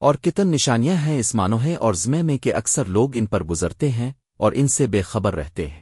اور کتن نشانیاں ہیں اس مانوہے اور زمے میں کہ اکثر لوگ ان پر گزرتے ہیں اور ان سے بے خبر رہتے ہیں۔